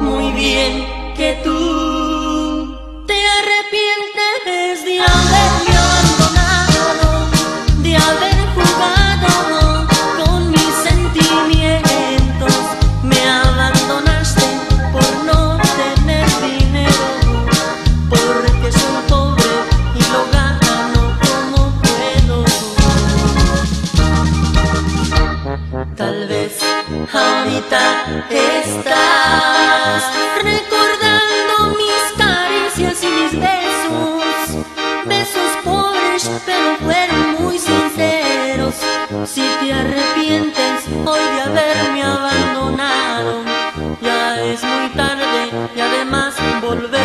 muy bien que tú estás, recordando mis caricias y mis besos, besos pobres pero fueron muy sinceros. Si te arrepientes hoy de haberme abandonado, ya es muy tarde y además volver.